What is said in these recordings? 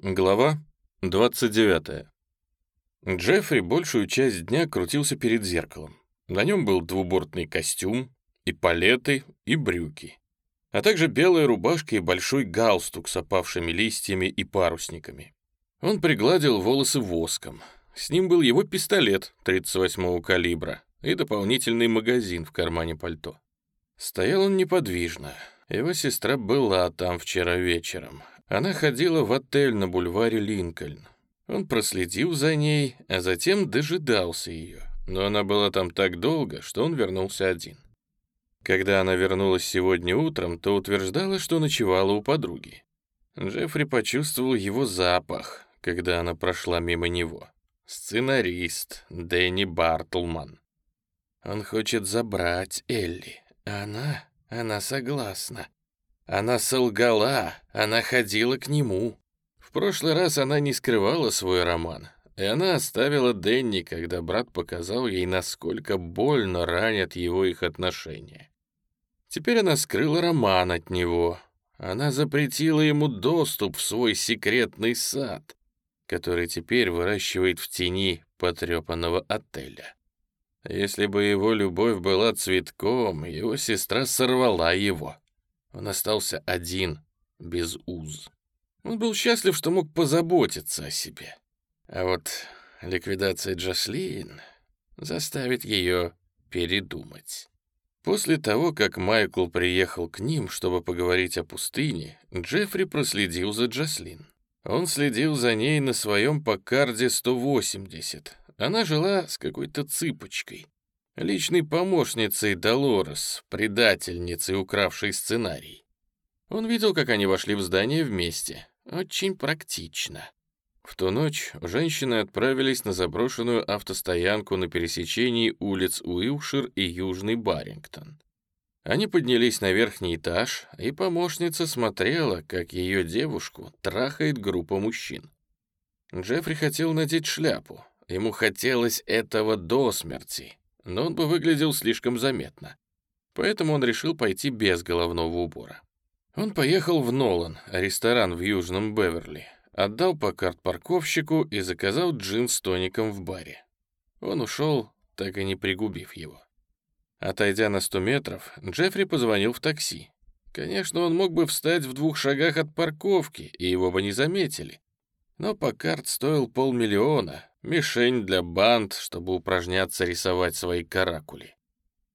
Глава 29. Джеффри большую часть дня крутился перед зеркалом. На нем был двубортный костюм, и палеты, и брюки, а также белая рубашка и большой галстук с опавшими листьями и парусниками. Он пригладил волосы воском. С ним был его пистолет 38-го калибра и дополнительный магазин в кармане пальто. Стоял он неподвижно. Его сестра была там вчера вечером, она ходила в отель на бульваре Линкольн. Он проследил за ней, а затем дожидался ее. Но она была там так долго, что он вернулся один. Когда она вернулась сегодня утром, то утверждала, что ночевала у подруги. Джеффри почувствовал его запах, когда она прошла мимо него. Сценарист Дэнни Бартлман. Он хочет забрать Элли. Она, она согласна. Она солгала, она ходила к нему. В прошлый раз она не скрывала свой роман, и она оставила Дэнни, когда брат показал ей, насколько больно ранят его их отношения. Теперь она скрыла роман от него. Она запретила ему доступ в свой секретный сад, который теперь выращивает в тени потрепанного отеля. Если бы его любовь была цветком, его сестра сорвала его. Он остался один, без уз. Он был счастлив, что мог позаботиться о себе. А вот ликвидация Джаслин заставит ее передумать. После того, как Майкл приехал к ним, чтобы поговорить о пустыне, Джеффри проследил за Джаслин. Он следил за ней на своем Покарде 180. Она жила с какой-то цыпочкой личной помощницей Долорес, предательницей, укравшей сценарий. Он видел, как они вошли в здание вместе. Очень практично. В ту ночь женщины отправились на заброшенную автостоянку на пересечении улиц Уилшир и Южный Барингтон. Они поднялись на верхний этаж, и помощница смотрела, как ее девушку трахает группа мужчин. Джеффри хотел надеть шляпу. Ему хотелось этого до смерти но он бы выглядел слишком заметно. Поэтому он решил пойти без головного убора. Он поехал в Нолан, ресторан в Южном Беверли, отдал по карт парковщику и заказал джин с тоником в баре. Он ушел, так и не пригубив его. Отойдя на 100 метров, Джеффри позвонил в такси. Конечно, он мог бы встать в двух шагах от парковки, и его бы не заметили. Но Покарт стоил полмиллиона, мишень для банд, чтобы упражняться рисовать свои каракули.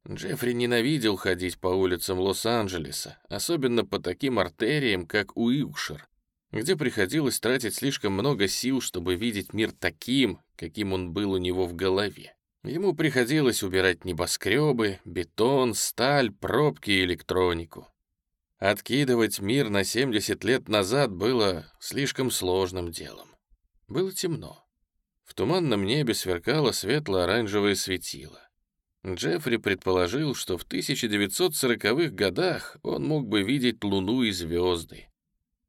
Джеффри ненавидел ходить по улицам Лос-Анджелеса, особенно по таким артериям, как Уилшир, где приходилось тратить слишком много сил, чтобы видеть мир таким, каким он был у него в голове. Ему приходилось убирать небоскребы, бетон, сталь, пробки и электронику. Откидывать мир на 70 лет назад было слишком сложным делом. Было темно. В туманном небе сверкало светло-оранжевое светило. Джеффри предположил, что в 1940-х годах он мог бы видеть луну и звезды.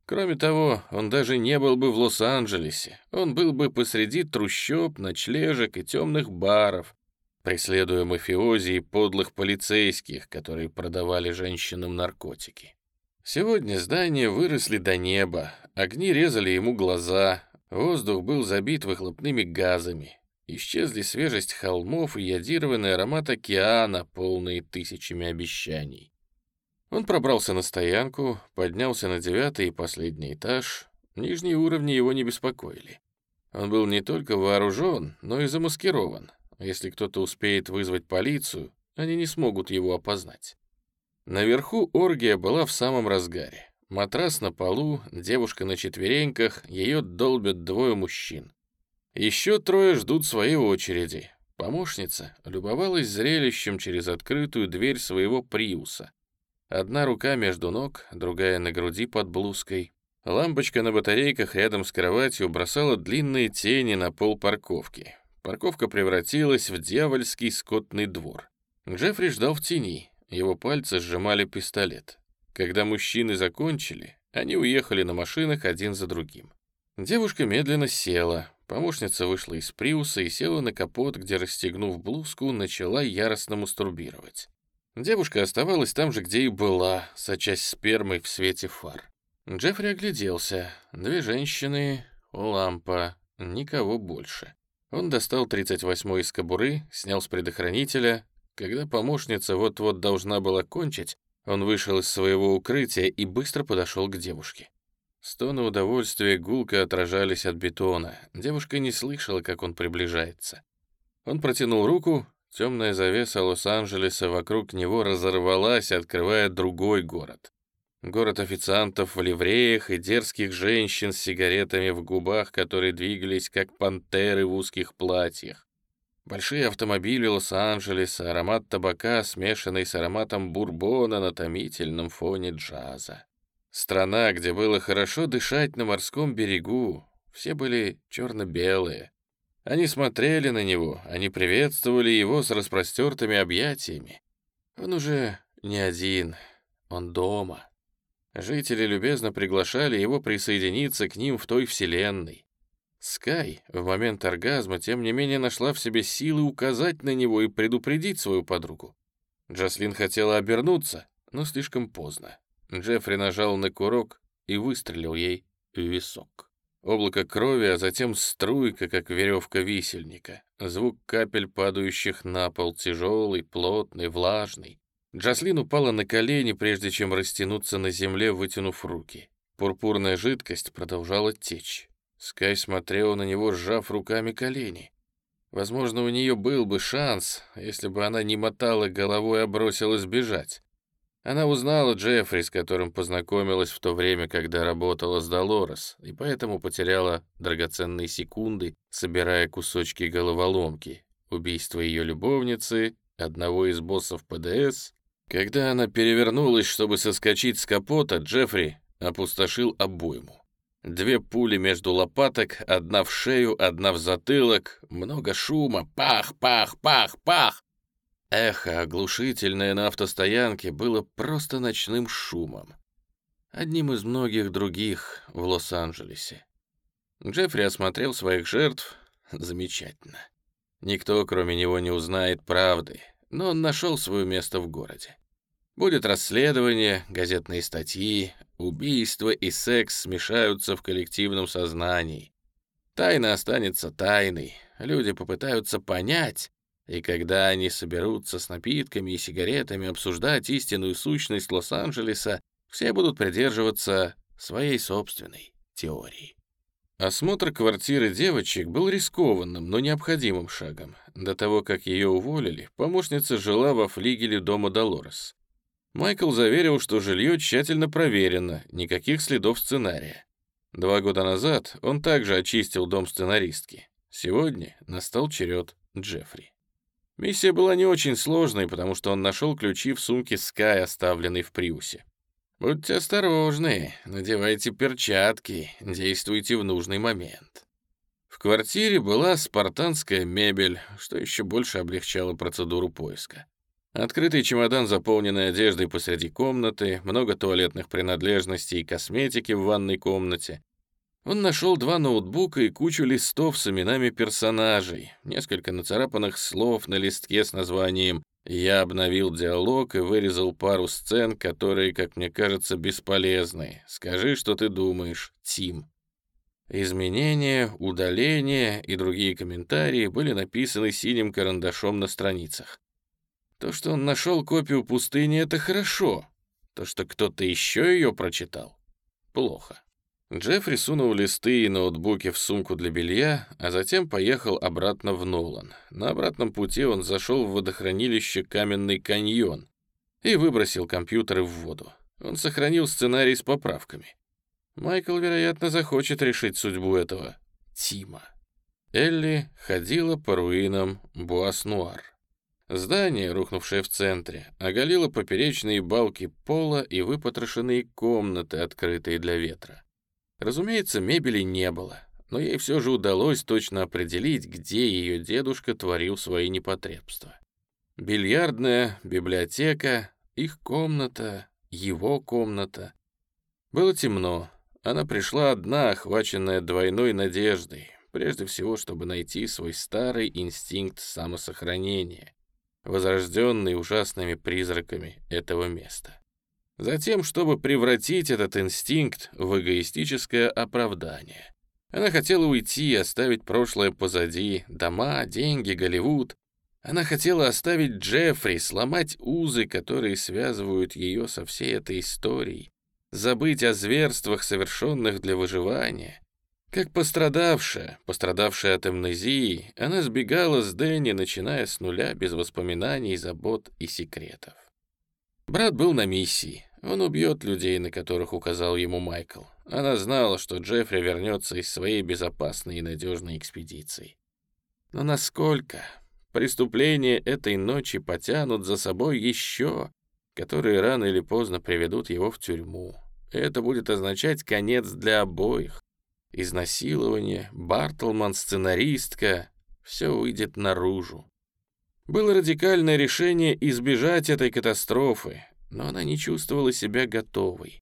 Кроме того, он даже не был бы в Лос-Анджелесе. Он был бы посреди трущоб, ночлежек и темных баров, преследуя мафиози и подлых полицейских, которые продавали женщинам наркотики. Сегодня здания выросли до неба, огни резали ему глаза, воздух был забит выхлопными газами. Исчезли свежесть холмов и ядированный аромат океана, полные тысячами обещаний. Он пробрался на стоянку, поднялся на девятый и последний этаж. Нижние уровни его не беспокоили. Он был не только вооружен, но и замаскирован. Если кто-то успеет вызвать полицию, они не смогут его опознать. Наверху оргия была в самом разгаре. Матрас на полу, девушка на четвереньках, ее долбят двое мужчин. Еще трое ждут своей очереди. Помощница любовалась зрелищем через открытую дверь своего приуса. Одна рука между ног, другая на груди под блузкой. Лампочка на батарейках рядом с кроватью бросала длинные тени на пол парковки. Парковка превратилась в дьявольский скотный двор. Джеффри ждал в тени, его пальцы сжимали пистолет. Когда мужчины закончили, они уехали на машинах один за другим. Девушка медленно села. Помощница вышла из приуса и села на капот, где, расстегнув блузку, начала яростно мастурбировать. Девушка оставалась там же, где и была, сочась спермой в свете фар. Джеффри огляделся. Две женщины, лампа, никого больше. Он достал 38-й из кобуры, снял с предохранителя. Когда помощница вот-вот должна была кончить, он вышел из своего укрытия и быстро подошел к девушке. Стоны удовольствия гулко отражались от бетона. Девушка не слышала, как он приближается. Он протянул руку, темная завеса Лос-Анджелеса вокруг него разорвалась, открывая другой город. Город официантов в ливреях и дерзких женщин с сигаретами в губах, которые двигались как пантеры в узких платьях. Большие автомобили Лос-Анджелеса, аромат табака, смешанный с ароматом бурбона на томительном фоне джаза. Страна, где было хорошо дышать на морском берегу, все были черно-белые. Они смотрели на него, они приветствовали его с распростертыми объятиями. Он уже не один, он дома. Жители любезно приглашали его присоединиться к ним в той вселенной. Скай в момент оргазма, тем не менее, нашла в себе силы указать на него и предупредить свою подругу. Джаслин хотела обернуться, но слишком поздно. Джеффри нажал на курок и выстрелил ей в висок. Облако крови, а затем струйка, как веревка висельника. Звук капель, падающих на пол, тяжелый, плотный, влажный. Джаслин упала на колени, прежде чем растянуться на земле, вытянув руки. Пурпурная жидкость продолжала течь. Скай смотрела на него, сжав руками колени. Возможно, у нее был бы шанс, если бы она не мотала головой, а бросилась бежать. Она узнала Джеффри, с которым познакомилась в то время, когда работала с Долорес, и поэтому потеряла драгоценные секунды, собирая кусочки головоломки. Убийство ее любовницы, одного из боссов ПДС. Когда она перевернулась, чтобы соскочить с капота, Джеффри опустошил обойму. Две пули между лопаток, одна в шею, одна в затылок, много шума, пах, пах, пах, пах. Эхо, оглушительное на автостоянке, было просто ночным шумом. Одним из многих других в Лос-Анджелесе. Джеффри осмотрел своих жертв. Замечательно. Никто, кроме него, не узнает правды, но он нашел свое место в городе. Будет расследование, газетные статьи, убийство и секс смешаются в коллективном сознании. Тайна останется тайной. Люди попытаются понять, и когда они соберутся с напитками и сигаретами обсуждать истинную сущность Лос-Анджелеса, все будут придерживаться своей собственной теории. Осмотр квартиры девочек был рискованным, но необходимым шагом. До того, как ее уволили, помощница жила во флигеле дома Долорес. Майкл заверил, что жилье тщательно проверено, никаких следов сценария. Два года назад он также очистил дом сценаристки. Сегодня настал черед Джеффри. Миссия была не очень сложной, потому что он нашел ключи в сумке Скай, оставленной в Приусе. «Будьте осторожны, надевайте перчатки, действуйте в нужный момент». В квартире была спартанская мебель, что еще больше облегчало процедуру поиска. Открытый чемодан, заполненный одеждой посреди комнаты, много туалетных принадлежностей и косметики в ванной комнате, он нашел два ноутбука и кучу листов с именами персонажей, несколько нацарапанных слов на листке с названием «Я обновил диалог и вырезал пару сцен, которые, как мне кажется, бесполезны. Скажи, что ты думаешь, Тим». Изменения, удаления и другие комментарии были написаны синим карандашом на страницах. То, что он нашел копию пустыни, это хорошо. То, что кто-то еще ее прочитал, плохо. Джеффри сунул листы и ноутбуки в сумку для белья, а затем поехал обратно в Нолан. На обратном пути он зашел в водохранилище «Каменный каньон» и выбросил компьютеры в воду. Он сохранил сценарий с поправками. Майкл, вероятно, захочет решить судьбу этого Тима. Элли ходила по руинам Буас-Нуар. Здание, рухнувшее в центре, оголило поперечные балки пола и выпотрошенные комнаты, открытые для ветра. Разумеется, мебели не было, но ей все же удалось точно определить, где ее дедушка творил свои непотребства. Бильярдная, библиотека, их комната, его комната. Было темно. Она пришла одна, охваченная двойной надеждой, прежде всего, чтобы найти свой старый инстинкт самосохранения, возрожденный ужасными призраками этого места. Затем, чтобы превратить этот инстинкт в эгоистическое оправдание. Она хотела уйти, оставить прошлое позади, дома, деньги, Голливуд. Она хотела оставить Джеффри, сломать узы, которые связывают ее со всей этой историей, забыть о зверствах, совершенных для выживания. Как пострадавшая, пострадавшая от амнезии, она сбегала с Дэнни, начиная с нуля, без воспоминаний, забот и секретов. Брат был на миссии. Он убьет людей, на которых указал ему Майкл. Она знала, что Джеффри вернется из своей безопасной и надежной экспедиции. Но насколько преступления этой ночи потянут за собой еще, которые рано или поздно приведут его в тюрьму. Это будет означать конец для обоих. Изнасилование, Бартлман, сценаристка — все выйдет наружу. Было радикальное решение избежать этой катастрофы, но она не чувствовала себя готовой.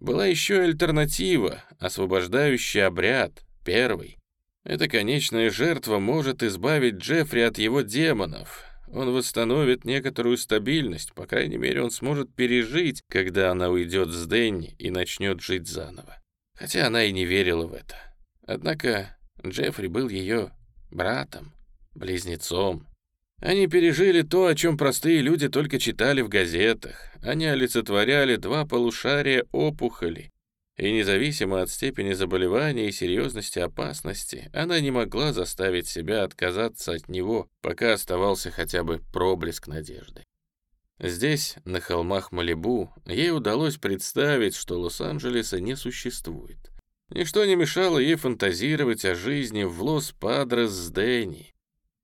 Была еще альтернатива, освобождающий обряд, первый. Эта конечная жертва может избавить Джеффри от его демонов. Он восстановит некоторую стабильность, по крайней мере, он сможет пережить, когда она уйдет с Дэнни и начнет жить заново. Хотя она и не верила в это. Однако Джеффри был ее братом, близнецом, они пережили то, о чем простые люди только читали в газетах. Они олицетворяли два полушария опухоли. И независимо от степени заболевания и серьезности опасности, она не могла заставить себя отказаться от него, пока оставался хотя бы проблеск надежды. Здесь, на холмах Малибу, ей удалось представить, что Лос-Анджелеса не существует. Ничто не мешало ей фантазировать о жизни в Лос-Падрес с Дэнни,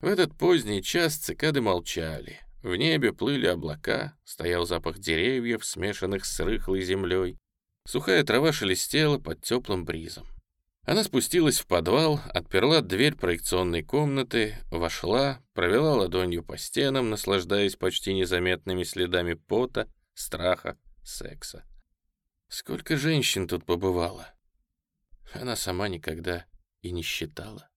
в этот поздний час цикады молчали. В небе плыли облака, стоял запах деревьев, смешанных с рыхлой землей. Сухая трава шелестела под теплым бризом. Она спустилась в подвал, отперла дверь проекционной комнаты, вошла, провела ладонью по стенам, наслаждаясь почти незаметными следами пота, страха, секса. Сколько женщин тут побывало? Она сама никогда и не считала.